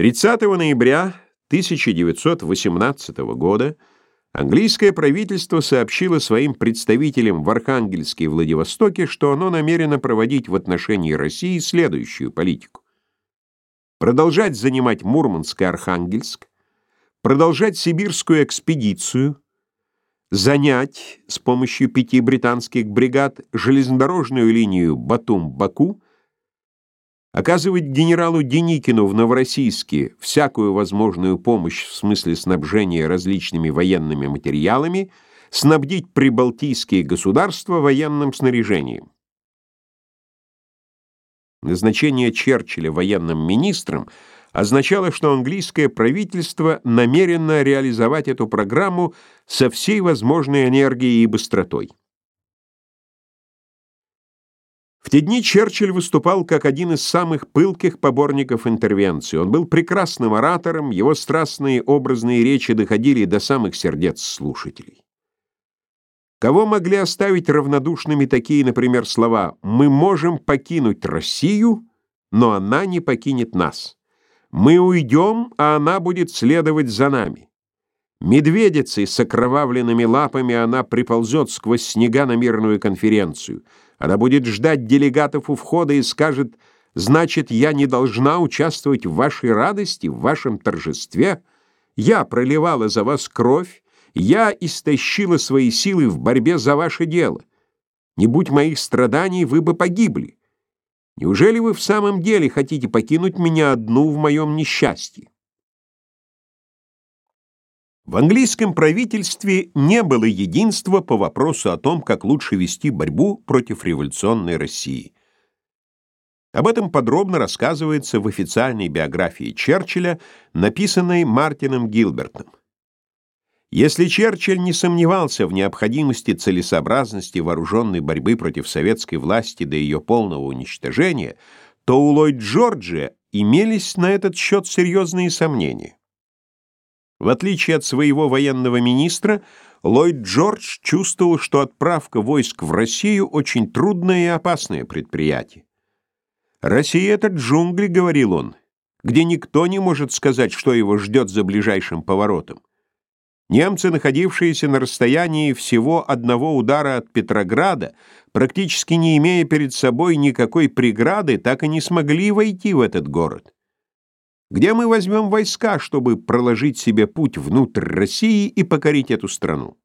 30 ноября 1918 года английское правительство сообщило своим представителям в Архангельске и Владивостоке, что оно намерено проводить в отношении России следующую политику. Продолжать занимать Мурманск и Архангельск, продолжать сибирскую экспедицию, занять с помощью пяти британских бригад железнодорожную линию Батум-Баку, оказывать генералу Деникину в Новороссийске всякую возможную помощь в смысле снабжения различными военными материалами, снабдить прибалтийские государства военным снаряжением. Назначение Черчилля военным министром означало, что английское правительство намерено реализовать эту программу со всей возможной энергией и быстротой. В те дни Черчилль выступал как один из самых пылких поборников интервенции. Он был прекрасным оратором, его страстные образные речи доходили до самых сердец слушателей. Кого могли оставить равнодушными такие, например, слова «Мы можем покинуть Россию, но она не покинет нас». «Мы уйдем, а она будет следовать за нами». Медведицей с окровавленными лапами она приползет сквозь снега на мирную конференцию — она будет ждать делегатов у входа и скажет, «Значит, я не должна участвовать в вашей радости, в вашем торжестве? Я проливала за вас кровь, я истощила свои силы в борьбе за ваше дело. Не будь моих страданий, вы бы погибли. Неужели вы в самом деле хотите покинуть меня одну в моем несчастье?» В английском правительстве не было единства по вопросу о том, как лучше вести борьбу против революционной России. Об этом подробно рассказывается в официальной биографии Черчилля, написанной Мартином Гилбертом. Если Черчилль не сомневался в необходимости целесообразности вооруженной борьбы против советской власти до ее полного уничтожения, то у Ллойд Джорджия имелись на этот счет серьезные сомнения. В отличие от своего военного министра, Ллойд Джордж чувствовал, что отправка войск в Россию очень трудное и опасное предприятие. «Россия — это джунгли», — говорил он, где никто не может сказать, что его ждет за ближайшим поворотом. Немцы, находившиеся на расстоянии всего одного удара от Петрограда, практически не имея перед собой никакой преграды, так и не смогли войти в этот город. Где мы возьмем войска, чтобы проложить себе путь внутрь России и покорить эту страну?